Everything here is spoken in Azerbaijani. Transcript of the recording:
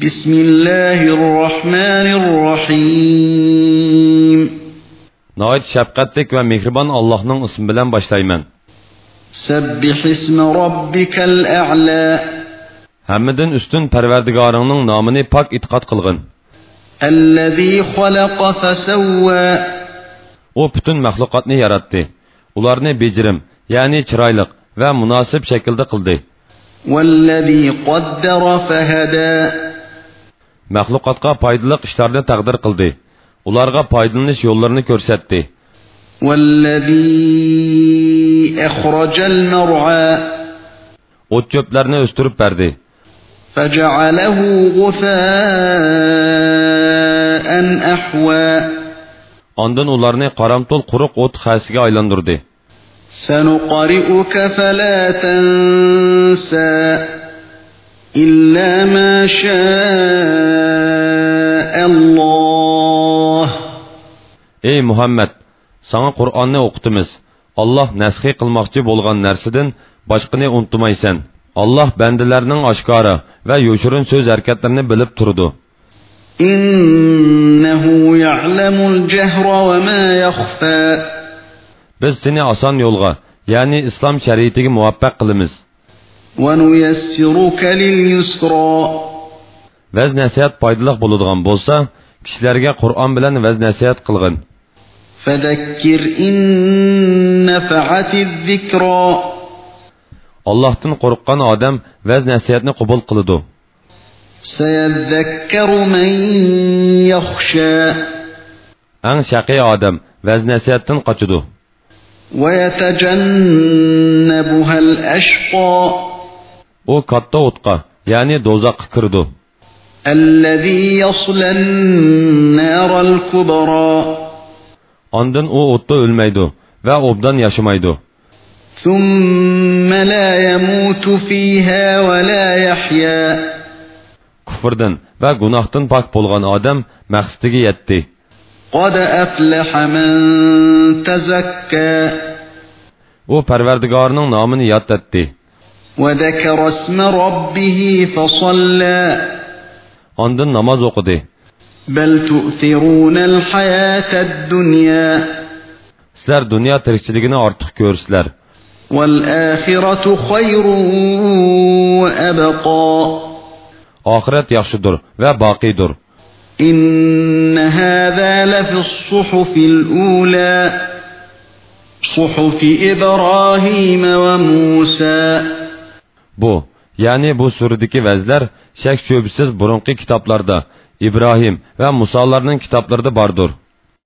بسم الله الرحمن الرحيم Nəhayət şəfqətlik və mehriban Allah'ın ismi bilan başlayman. سبح اسم ربك الأعلى Həmmidin üstün Pərverdigarının namını pak itiqad qılğın. الذي خلق فسوى O bütün məxluqatni yaratdı. Ularni becirim, yəni çiraylıq və münasib şəkildə qıldı. والذي قدر فهدى məxluqatqa faydalı işlərini təqdir qıldı. Onlara faydalanış yollarını göstərdi. Vallazi əxrəcəl mər'a Ot çöplərini östürüb verdi. Fəcəaləhu gufəən əhvə Ondan onlarını qaramtol quruq ot xəsigə aylandırdı. Sənuqari'uka fələ tənsə إلا ما شاء الله Ey Muhammed, sana Qur'onni o'qitimiz. Allah nasxi qilmoqchi bo'lgan narsadan boshqani unutmaysan. Allah bandalarning oshkora va yoshirin so'z harakatlarini bilib turdi. إنه يعلم الجهر وما يخفى Biz seni oson yo'lga, ya'ni islom shariatiga muvaffaq qilamiz. ونيسرك لليسرى Vaz nasihat foydali bo'ladigan bo'lsa, kishilarga Qur'on bilan vaz nasihat qilgin. فذكر إن نفعت الذكرى Allohdan qo'rqqan odam vaz nasihatni qabul qiladi. سيذكر من يخشى Eng shaqiy odam vaz nasihatdan qochadi. u katta o'tqa ya'ni do'zaxqa kirdi. Ondan u o'tda o'lmaydi va obdan yashamaydi. Kufrdan va gunohdan pok bo'lgan odam maqsadiga yetdi. U parvardigorning nomini yod etdi. وذكر اسم ربه فصلى Ondan namoz o'qidi. بل تؤثرون الحياة الدنيا Sizlar dunyo tirikchiligini ortiq ko'rsizlar. والآخرة خير وأبقى Oxirat yaxshidir va boqiydir. إن هذا لفي الصحف الأولى صحف إبراهيم وموسى Bu, yani bu suredeki vezler şek şübhisiz burunki kitaplarda İbrahim ve Musalarının kitaplarında bardır.